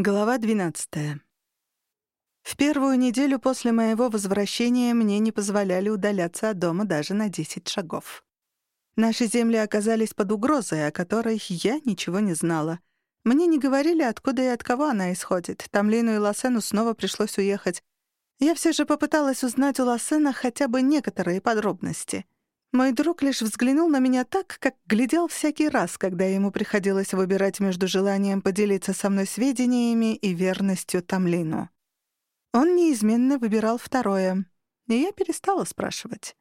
Глава 12. В первую неделю после моего возвращения мне не позволяли удаляться от дома даже на 10 шагов. Наши земли оказались под угрозой, о которой я ничего не знала. Мне не говорили, откуда и от кого она исходит. Тамлину и Лассену снова пришлось уехать. Я все же попыталась узнать у Лассена хотя бы некоторые подробности — мой друг лишь взглянул на меня так, как глядел всякий раз, когда ему приходилось выбирать между желанием поделиться со мной сведениями и верностью Тамлину. Он неизменно выбирал второе, и я перестала спрашивать.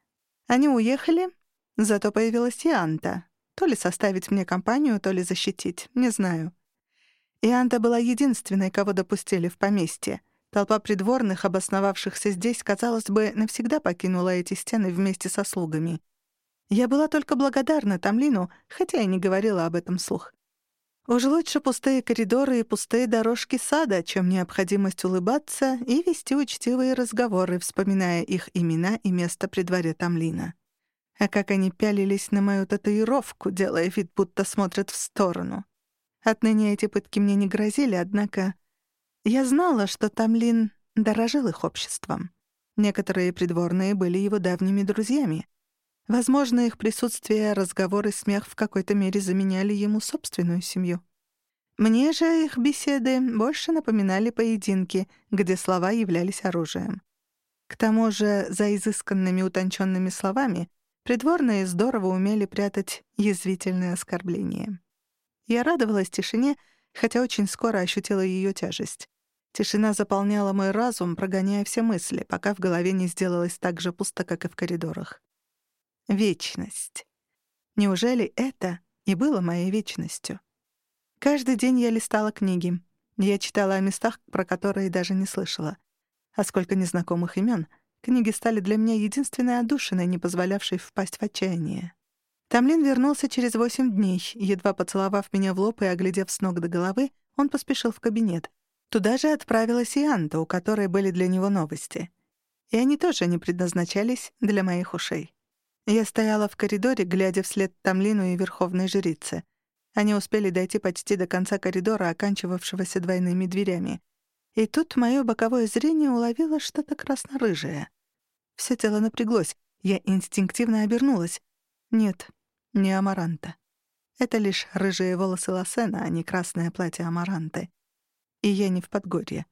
Они уехали, зато появилась Ианта. То ли составить мне компанию, то ли защитить, не знаю. Ианта была единственной, кого допустили в поместье. Толпа придворных, обосновавшихся здесь, казалось бы, навсегда покинула эти стены вместе со слугами — я была только благодарна Тамлину, хотя и не говорила об этом слух. Уж лучше пустые коридоры и пустые дорожки сада, чем необходимость улыбаться и вести учтивые разговоры, вспоминая их имена и место при дворе Тамлина. А как они пялились на мою татуировку, делая вид, будто смотрят в сторону. Отныне эти пытки мне не грозили, однако я знала, что Тамлин дорожил их обществом. Некоторые придворные были его давними друзьями. Возможно, их присутствие, разговоры, смех в какой-то мере заменяли ему собственную семью. Мне же их беседы больше напоминали поединки, где слова являлись оружием. К тому же за изысканными утонченными словами придворные здорово умели прятать язвительные оскорбления. Я радовалась тишине, хотя очень скоро ощутила ее тяжесть. Тишина заполняла мой разум, прогоняя все мысли, пока в голове не сделалось так же пусто, как и в коридорах. Вечность. Неужели это и было моей вечностью? Каждый день я листала книги. Я читала о местах, про которые даже не слышала. А сколько незнакомых имен. Книги стали для меня единственной отдушиной, не позволявшей впасть в отчаяние. Тамлин вернулся через восемь дней. Едва поцеловав меня в лоб и оглядев с ног до головы, он поспешил в кабинет. Туда же отправилась и Анта, у которой были для него новости. И они тоже не предназначались для моих ушей. Я стояла в коридоре, глядя вслед Тамлину и Верховной Жрице. Они успели дойти почти до конца коридора, оканчивавшегося двойными дверями. И тут моё боковое зрение уловило что-то красно-рыжее. Всё тело напряглось. Я инстинктивно обернулась. Нет, не Амаранта. Это лишь рыжие волосы Лосена, а не красное платье Амаранты. И я не в Подгорье.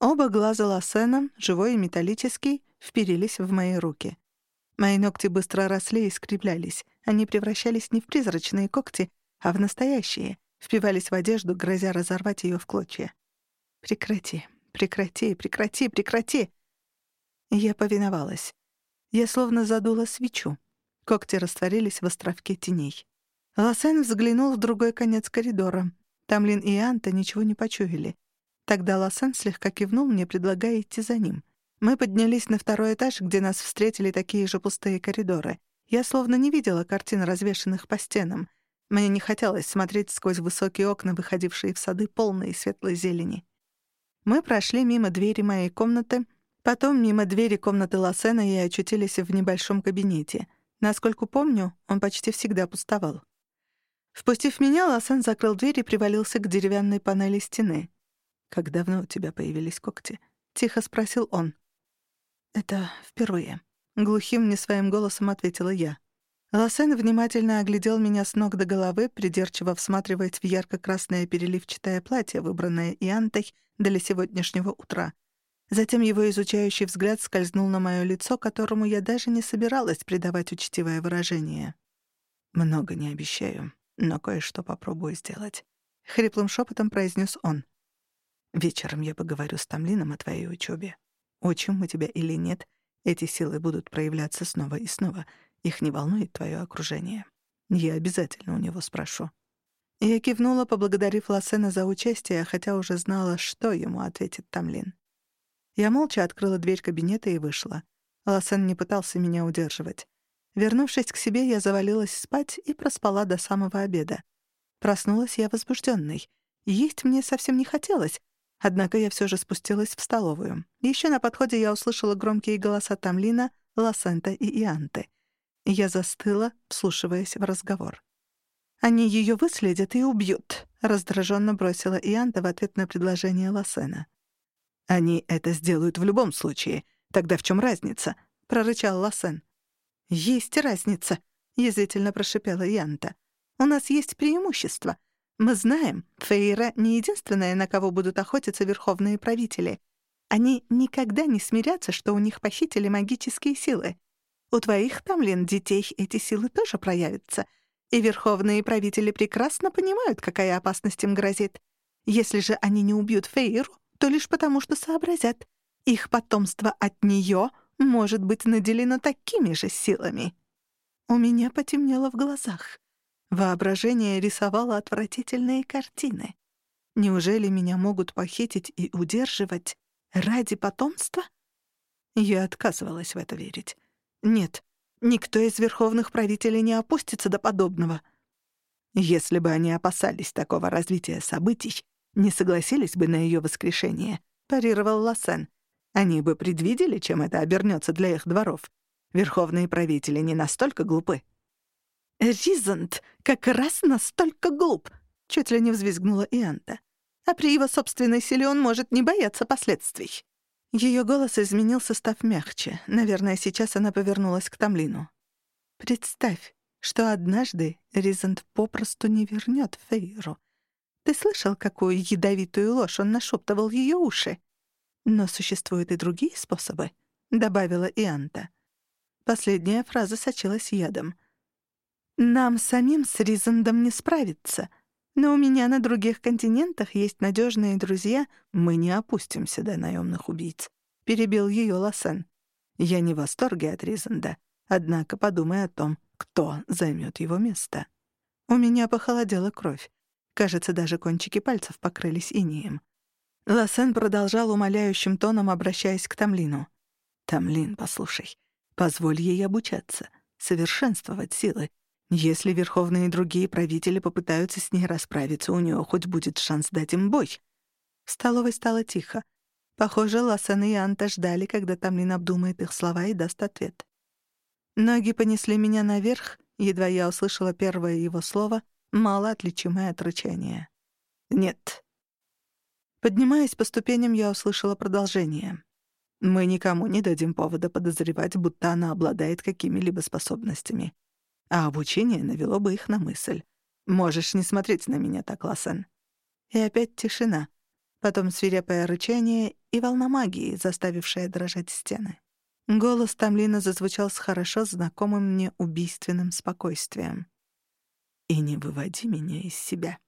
Оба глаза Лосена, живой и металлический, вперились в мои руки. Мои ногти быстро росли и скреплялись. Они превращались не в призрачные когти, а в настоящие, впивались в одежду, грозя разорвать ее в клочья. «Прекрати, прекрати, прекрати, прекрати!» Я повиновалась. Я словно задула свечу. Когти растворились в островке теней. Лосен взглянул в другой конец коридора. Тамлин и Анта ничего не почуяли. Тогда Лосен слегка кивнул мне, предлагая идти за ним. Мы поднялись на второй этаж, где нас встретили такие же пустые коридоры. Я словно не видела картин, развешанных по стенам. Мне не хотелось смотреть сквозь высокие окна, выходившие в сады, полные светлой зелени. Мы прошли мимо двери моей комнаты, потом мимо двери комнаты Лосена и очутились в небольшом кабинете. Насколько помню, он почти всегда пустовал. Впустив меня, Лосен закрыл дверь и привалился к деревянной панели стены. «Как давно у тебя появились когти?» — тихо спросил он. «Это впервые», — глухим не своим голосом ответила я. Лосен внимательно оглядел меня с ног до головы, придирчиво всматриваясь в ярко-красное переливчатое платье, выбранное Иантой для сегодняшнего утра. Затем его изучающий взгляд скользнул на моё лицо, которому я даже не собиралась придавать учтивое выражение. «Много не обещаю, но кое-что попробую сделать», — хриплым шепотом произнес он. «Вечером я поговорю с Тамлином о твоей учебе. Учим мы тебя или нет, эти силы будут проявляться снова и снова. Их не волнует твое окружение. Я обязательно у него спрошу». Я кивнула, поблагодарив Лассена за участие, хотя уже знала, что ему ответит Тамлин. Я молча открыла дверь кабинета и вышла. Лассен не пытался меня удерживать. Вернувшись к себе, я завалилась спать и проспала до самого обеда. Проснулась я возбужденной. Есть мне совсем не хотелось, Однако я все же спустилась в столовую. Еще на подходе я услышала громкие голоса Тамлина, Лосента и Ианты. Я застыла, вслушиваясь в разговор. «Они ее выследят и убьют», —— раздраженно бросила Ианта в ответ на предложение Лассена. «Они это сделают в любом случае. Тогда в чем разница?» — прорычал Лассен. «Есть разница», — язвительно прошипела Янта. «У нас есть преимущество. Мы знаем, Фейра не единственная, на кого будут охотиться верховные правители. Они никогда не смирятся, что у них похитили магические силы. У твоих, Тамлин, детей эти силы тоже проявятся. И верховные правители прекрасно понимают, какая опасность им грозит. Если же они не убьют Фейру, то лишь потому, что сообразят. Их потомство от нее может быть наделено такими же силами. У меня потемнело в глазах. Воображение рисовало отвратительные картины. Неужели меня могут похитить и удерживать ради потомства? Я отказывалась в это верить. Нет, никто из верховных правителей не опустится до подобного. Если бы они опасались такого развития событий, не согласились бы на ее воскрешение, парировал Лассен. Они бы предвидели, чем это обернется для их дворов. Верховные правители не настолько глупы. «Ризант как раз настолько глуп!» — чуть ли не взвизгнула Ианта. «А при его собственной силе он может не бояться последствий». Ее голос изменился, став мягче. Наверное, сейчас она повернулась к Тамлину. «Представь, что однажды Ризант попросту не вернет Фейру. Ты слышал, какую ядовитую ложь он нашептывал в ее уши? Но существуют и другие способы», — добавила Ианта. Последняя фраза сочилась ядом. «Нам самим с Ризандом не справиться. Но у меня на других континентах есть надежные друзья. Мы не опустимся до наемных убийц», — перебил ее Лассен. «Я не в восторге от Ризанда, однако подумай о том, кто займет его место». У меня похолодела кровь. Кажется, даже кончики пальцев покрылись инеем. Лассен продолжал умоляющим тоном, обращаясь к Тамлину. «Тамлин, послушай, позволь ей обучаться, совершенствовать силы, если верховные и другие правители попытаются с ней расправиться, у нее хоть будет шанс дать им бой. В столовой стало тихо. Похоже, Лассен и Анта ждали, когда Тамлин обдумает их слова и даст ответ. Ноги понесли меня наверх, едва я услышала первое его слово, мало отличимое от рычания. «Нет». Поднимаясь по ступеням, я услышала продолжение. «Мы никому не дадим повода подозревать, будто она обладает какими-либо способностями а обучение навело бы их на мысль. «Можешь не смотреть на меня так, Лассен». И опять тишина. Потом свирепое рычание и волна магии, заставившая дрожать стены. Голос Тамлина зазвучал с хорошо знакомым мне убийственным спокойствием. «И не выводи меня из себя».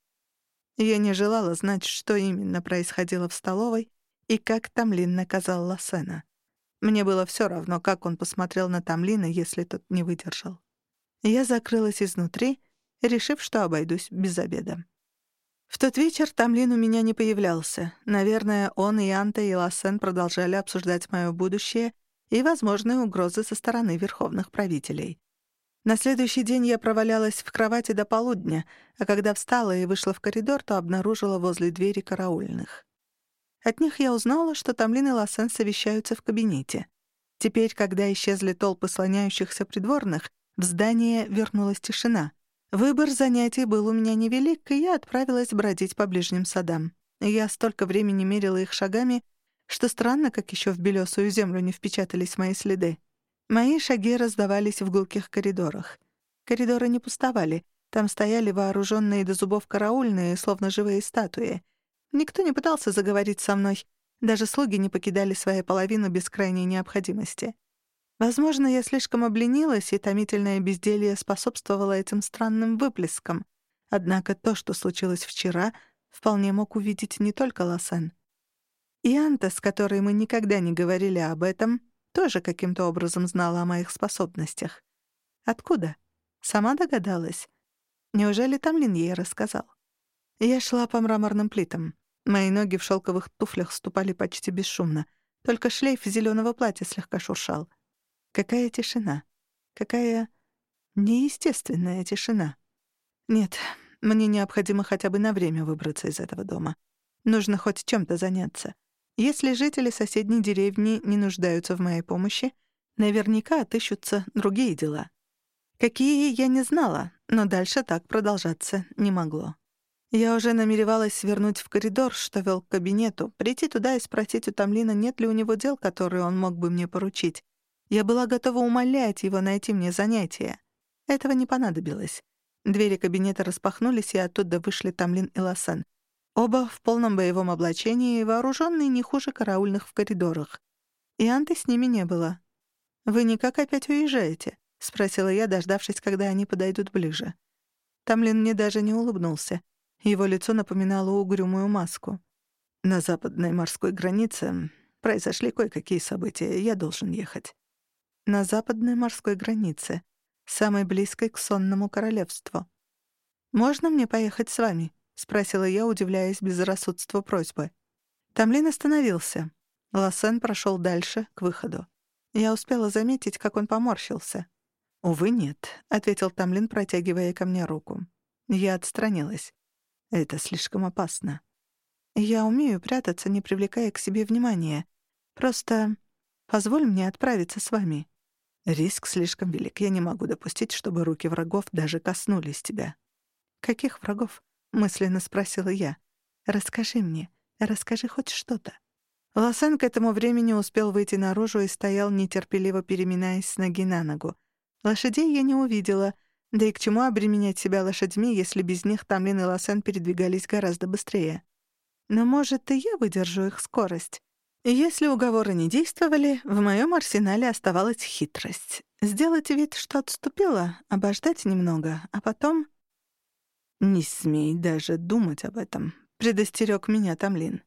Я не желала знать, что именно происходило в столовой и как Тамлин наказал Лассена. Мне было все равно, как он посмотрел на Тамлина, если тот не выдержал. Я закрылась изнутри, решив, что обойдусь без обеда. В тот вечер Тамлин у меня не появлялся. Наверное, он и Анта и Лассен продолжали обсуждать мое будущее и возможные угрозы со стороны верховных правителей. На следующий день я провалялась в кровати до полудня, а когда встала и вышла в коридор, то обнаружила возле двери караульных. От них я узнала, что Тамлин и Лассен совещаются в кабинете. Теперь, когда исчезли толпы слоняющихся придворных, в здание вернулась тишина. Выбор занятий был у меня невелик, и я отправилась бродить по ближним садам. Я столько времени мерила их шагами, что странно, как еще в белесую землю не впечатались мои следы. Мои шаги раздавались в гулких коридорах. Коридоры не пустовали. Там стояли вооруженные до зубов караульные, словно живые статуи. Никто не пытался заговорить со мной. Даже слуги не покидали свои половину без крайней необходимости. Возможно, я слишком обленилась, и томительное безделье способствовало этим странным выплескам. Однако то, что случилось вчера, вполне мог увидеть не только Лосен. И Анта, с которой мы никогда не говорили об этом, тоже каким-то образом знала о моих способностях. Откуда? Сама догадалась. Неужели Тамлин ей рассказал? Я шла по мраморным плитам. Мои ноги в шелковых туфлях ступали почти бесшумно. Только шлейф зеленого платья слегка шуршал. Какая тишина. Какая неестественная тишина. Нет, мне необходимо хотя бы на время выбраться из этого дома. Нужно хоть чем-то заняться. Если жители соседней деревни не нуждаются в моей помощи, наверняка отыщутся другие дела. Какие, я не знала, но дальше так продолжаться не могло. Я уже намеревалась свернуть в коридор, что вел к кабинету, прийти туда и спросить у Тамлина, нет ли у него дел, которые он мог бы мне поручить. Я была готова умолять его найти мне занятие. Этого не понадобилось. Двери кабинета распахнулись, и оттуда вышли Тамлин и Лосен. Оба в полном боевом облачении, вооруженные не хуже караульных в коридорах. И Анты с ними не было. «Вы никак опять уезжаете?» — спросила я, дождавшись, когда они подойдут ближе. Тамлин мне даже не улыбнулся. Его лицо напоминало угрюмую маску. На западной морской границе произошли кое-какие события. Я должен ехать. На западной морской границе, самой близкой к сонному королевству. «Можно мне поехать с вами?» — спросила я, удивляясь безрассудству просьбы. Тамлин остановился. Лассен прошел дальше, к выходу. Я успела заметить, как он поморщился. «Увы, нет», — ответил Тамлин, протягивая ко мне руку. Я отстранилась. Это слишком опасно. Я умею прятаться, не привлекая к себе внимания. Просто позволь мне отправиться с вами. Риск слишком велик. Я не могу допустить, чтобы руки врагов даже коснулись тебя. Каких врагов? мысленно спросила я. Расскажи мне, расскажи хоть что-то. Лосен к этому времени успел выйти наружу и стоял нетерпеливо переминаясь с ноги на ногу. Лошадей я не увидела — да и к чему обременять себя лошадьми, если без них Тамлин и Лосен передвигались гораздо быстрее? Но, может, и я выдержу их скорость. Если уговоры не действовали, в моем арсенале оставалась хитрость. Сделать вид, что отступила, обождать немного, а потом... «Не смей даже думать об этом», — предостерег меня Тамлин.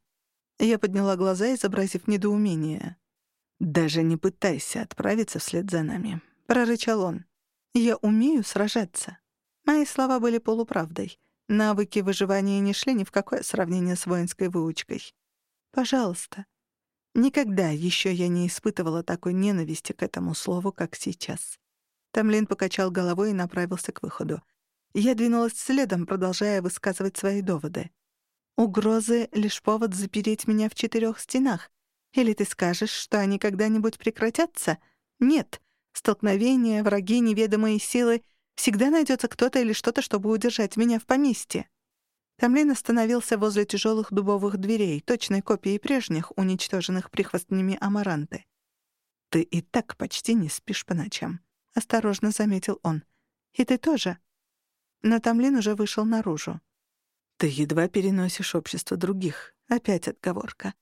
Я подняла глаза, изобразив недоумение. «Даже не пытайся отправиться вслед за нами», — прорычал он. Я умею сражаться. Мои слова были полуправдой. Навыки выживания не шли ни в какое сравнение с воинской выучкой. Пожалуйста. Никогда еще я не испытывала такой ненависти к этому слову, как сейчас. Тамлин покачал головой и направился к выходу. Я двинулась следом, продолжая высказывать свои доводы. Угрозы — лишь повод запереть меня в четырех стенах. Или ты скажешь, что они когда-нибудь прекратятся? Нет. Столкновения, враги, неведомые силы. Всегда найдется кто-то или что-то, чтобы удержать меня в поместье. Тамлин остановился возле тяжелых дубовых дверей, точной копии прежних, уничтоженных прихвостнями Амаранты. «Ты и так почти не спишь по ночам», — осторожно заметил он. «И ты тоже». Но Тамлин уже вышел наружу. «Ты едва переносишь общество других. Опять отговорка.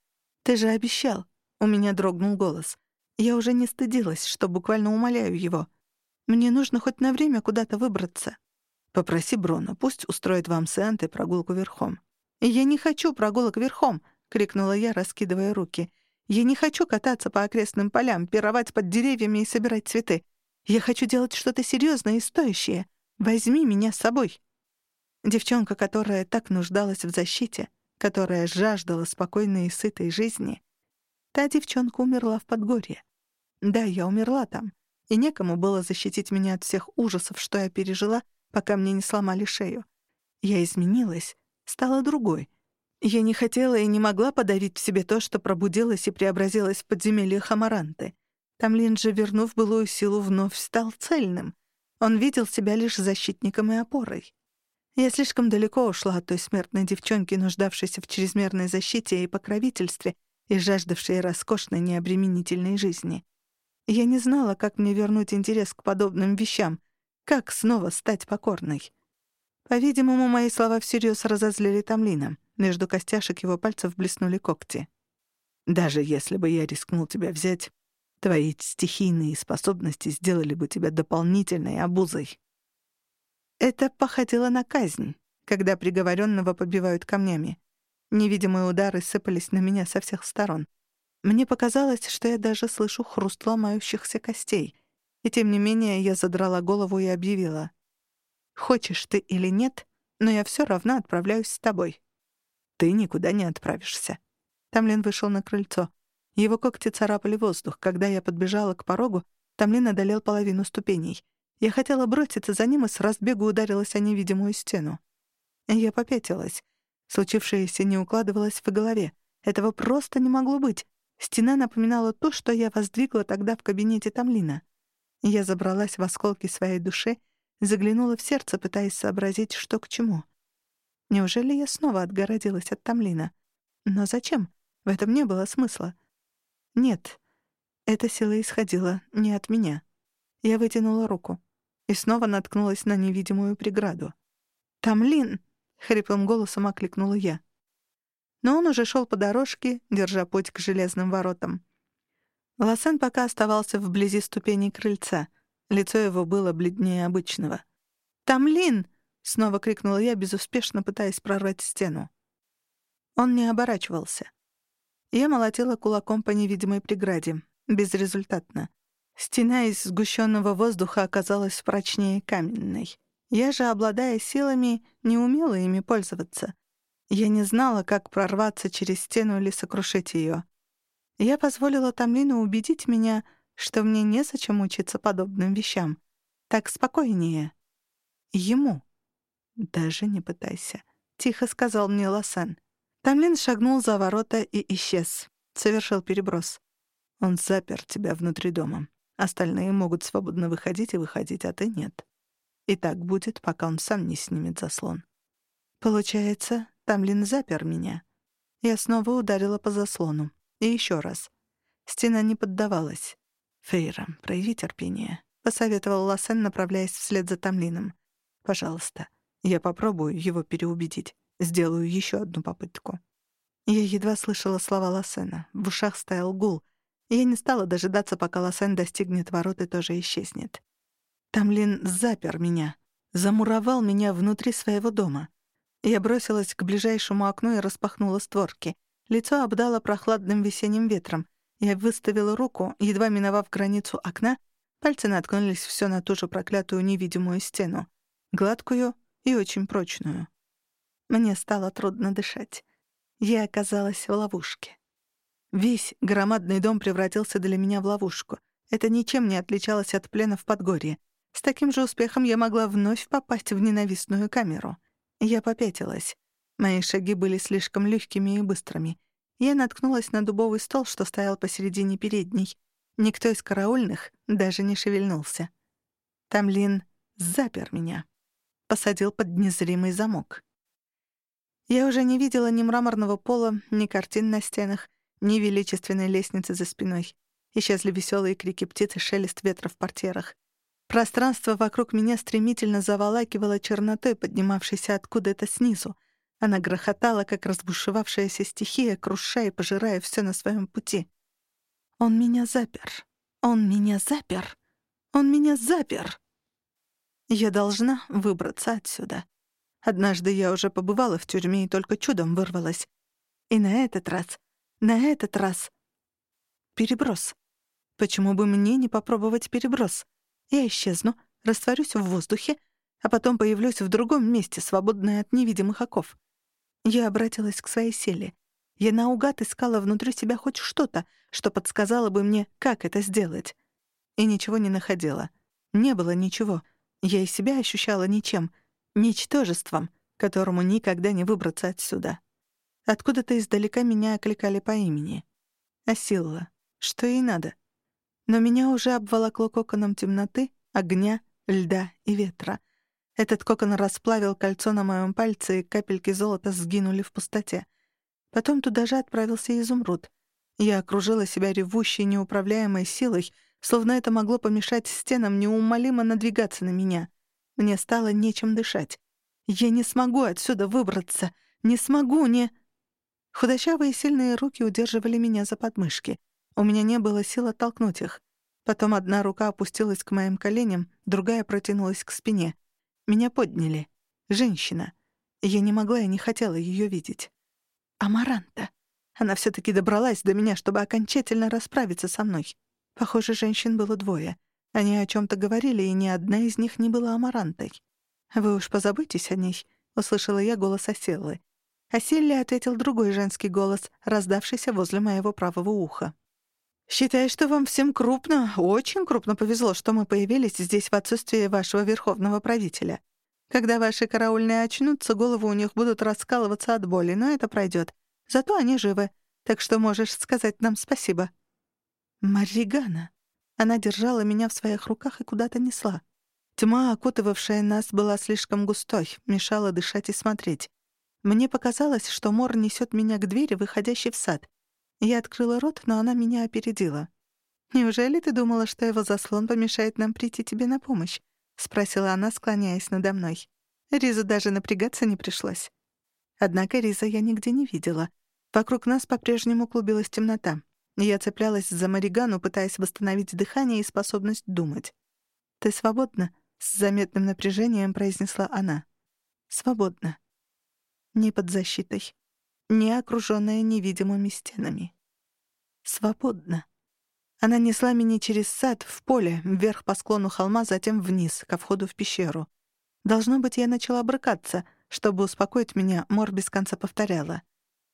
Ты же обещал». У меня дрогнул голос. Я уже не стыдилась, что буквально умоляю его. Мне нужно хоть на время куда-то выбраться. Попроси Брона, пусть устроит вам с Энтой прогулку верхом. «Я не хочу прогулок верхом!» — крикнула я, раскидывая руки. «Я не хочу кататься по окрестным полям, пировать под деревьями и собирать цветы. Я хочу делать что-то серьезное и стоящее. Возьми меня с собой!» Девчонка, которая так нуждалась в защите, которая жаждала спокойной и сытой жизни, Та девчонка умерла в Подгорье. Да, я умерла там, и некому было защитить меня от всех ужасов, что я пережила, пока мне не сломали шею. Я изменилась, стала другой. Я не хотела и не могла подарить себе то, что пробудилось и преобразилось в подземельях Амаранты. Тамлин же, вернув былую силу, вновь стал цельным. Он видел себя лишь защитником и опорой. Я слишком далеко ушла от той смертной девчонки, нуждавшейся в чрезмерной защите и покровительстве, и жаждавшей роскошной необременительной жизни. Я не знала, как мне вернуть интерес к подобным вещам, как снова стать покорной. По-видимому, мои слова всерьез разозлили Тамлина. Между костяшек его пальцев блеснули когти. «Даже если бы я рискнул тебя взять, твои стихийные способности сделали бы тебя дополнительной обузой». Это походило на казнь, когда приговоренного побивают камнями. Невидимые удары сыпались на меня со всех сторон. Мне показалось, что я даже слышу хруст ломающихся костей. И тем не менее я задрала голову и объявила. «Хочешь ты или нет, но я все равно отправляюсь с тобой». «Ты никуда не отправишься». Тамлин вышел на крыльцо. Его когти царапали воздух. Когда я подбежала к порогу, Тамлин одолел половину ступеней. Я хотела броситься за ним и с разбегу ударилась о невидимую стену. Я попятилась. Случившееся не укладывалось в голове. Этого просто не могло быть. Стена напоминала то, что я воздвигла тогда в кабинете Тамлина. Я забралась в осколки своей души, заглянула в сердце, пытаясь сообразить, что к чему. Неужели я снова отгородилась от Тамлина? Но зачем? В этом не было смысла. Нет, эта сила исходила не от меня. Я вытянула руку и снова наткнулась на невидимую преграду. «Тамлин!» — хриплым голосом окликнула я. Но он уже шел по дорожке, держа путь к железным воротам. Лосен пока оставался вблизи ступеней крыльца. Лицо его было бледнее обычного. «Тамлин!» — снова крикнула я, безуспешно пытаясь прорвать стену. Он не оборачивался. Я молотила кулаком по невидимой преграде. Безрезультатно. Стена из сгущенного воздуха оказалась прочнее каменной. Я же, обладая силами, не умела ими пользоваться. Я не знала, как прорваться через стену или сокрушить ее. Я позволила Тамлину убедить меня, что мне незачем учиться подобным вещам. Так спокойнее. Ему. Даже не пытайся. Тихо сказал мне Лосан. Тамлин шагнул за ворота и исчез. Совершил переброс. Он запер тебя внутри дома. Остальные могут свободно выходить и выходить, а ты нет. И так будет, пока он сам не снимет заслон. Получается, Тамлин запер меня. Я снова ударила по заслону. И еще раз. Стена не поддавалась. «Фейра, прояви терпение», — посоветовал Лассен, направляясь вслед за Тамлином. «Пожалуйста, я попробую его переубедить. Сделаю еще одну попытку». Я едва слышала слова Лассена. В ушах стоял гул. Я не стала дожидаться, пока Лосен достигнет ворот и тоже исчезнет. Тамлин запер меня, замуровал меня внутри своего дома. Я бросилась к ближайшему окну и распахнула створки. Лицо обдало прохладным весенним ветром. Я выставила руку, едва миновав границу окна, пальцы наткнулись все на ту же проклятую невидимую стену. Гладкую и очень прочную. Мне стало трудно дышать. Я оказалась в ловушке. Весь громадный дом превратился для меня в ловушку. Это ничем не отличалось от плена в Подгорье. С таким же успехом я могла вновь попасть в ненавистную камеру. Я попятилась. Мои шаги были слишком легкими и быстрыми. Я наткнулась на дубовый стол, что стоял посередине передней. Никто из караульных даже не шевельнулся. Тамлин запер меня. Посадил под незримый замок. Я уже не видела ни мраморного пола, ни картин на стенах, ни величественной лестницы за спиной. Исчезли веселые крики птиц и шелест ветра в портьерах. Пространство вокруг меня стремительно заволакивало чернотой, поднимавшейся откуда-то снизу. Она грохотала, как разбушевавшаяся стихия, крушая и пожирая все на своем пути. Он меня запер. Он меня запер. Он меня запер. Я должна выбраться отсюда. Однажды я уже побывала в тюрьме и только чудом вырвалась. И на этот раз на этот раз... Переброс. Почему бы мне не попробовать переброс? Я исчезну, растворюсь в воздухе, а потом появлюсь в другом месте, свободное от невидимых оков. Я обратилась к своей силе. Я наугад искала внутри себя хоть что-то, что подсказало бы мне, как это сделать. И ничего не находила. Не было ничего. Я и себя ощущала ничем, ничтожеством, которому никогда не выбраться отсюда. Откуда-то издалека меня окликали по имени. Асилла. Что ей надо? Но меня уже обволокло коконом темноты, огня, льда и ветра. Этот кокон расплавил кольцо на моем пальце, и капельки золота сгинули в пустоте. Потом туда же отправился изумруд. Я окружила себя ревущей, неуправляемой силой, словно это могло помешать стенам неумолимо надвигаться на меня. Мне стало нечем дышать. Я не смогу отсюда выбраться. Не смогу, не... Худощавые сильные руки удерживали меня за подмышки. У меня не было сил оттолкнуть их. Потом одна рука опустилась к моим коленям, другая протянулась к спине. Меня подняли. Женщина. Я не могла и не хотела ее видеть. Амаранта. Она все таки добралась до меня, чтобы окончательно расправиться со мной. Похоже, женщин было двое. Они о чем то говорили, и ни одна из них не была Амарантой. «Вы уж позаботьтесь о ней», — услышала я голос Оселлы. Силли ответил другой женский голос, раздавшийся возле моего правого уха. «Считаю, что вам всем крупно, очень крупно повезло, что мы появились здесь в отсутствие вашего верховного правителя. Когда ваши караульные очнутся, головы у них будут раскалываться от боли, но это пройдет. Зато они живы, так что можешь сказать нам спасибо». «Маригана». Она держала меня в своих руках и куда-то несла. Тьма, окутывавшая нас, была слишком густой, мешала дышать и смотреть. Мне показалось, что Мор несет меня к двери, выходящей в сад. Я открыла рот, но она меня опередила. «Неужели ты думала, что его заслон помешает нам прийти тебе на помощь?» — спросила она, склоняясь надо мной. Ризу даже напрягаться не пришлось. Однако Риза я нигде не видела. Вокруг нас по-прежнему клубилась темнота. Я цеплялась за Маригану, пытаясь восстановить дыхание и способность думать. «Ты свободна?» — с заметным напряжением произнесла она. «Свободна. Не под защитой. Не окружённая невидимыми стенами. Свободна». Она несла меня через сад, в поле, вверх по склону холма, затем вниз, ко входу в пещеру. Должно быть, я начала брыкаться. Чтобы успокоить меня, Мор без конца повторяла.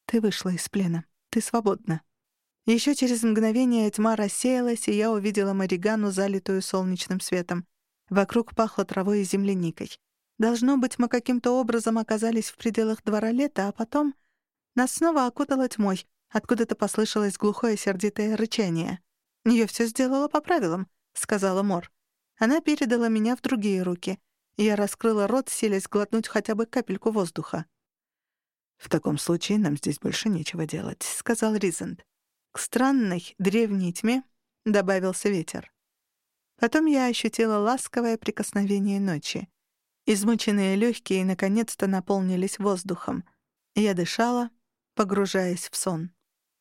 «Ты вышла из плена. Ты свободна». Еще через мгновение тьма рассеялась, и я увидела Маригану, залитую солнечным светом. Вокруг пахло травой и земляникой. Должно быть, мы каким-то образом оказались в пределах двора лета, а потом нас снова окутало тьмой. Откуда-то послышалось глухое сердитое рычание. «Я все сделала по правилам», — сказала Мор. Она передала меня в другие руки. Я раскрыла рот, селись глотнуть хотя бы капельку воздуха. «В таком случае нам здесь больше нечего делать», — сказал Ризент. К странной древней тьме добавился ветер. Потом я ощутила ласковое прикосновение ночи. Измученные легкие наконец-то наполнились воздухом. Я дышала, погружаясь в сон.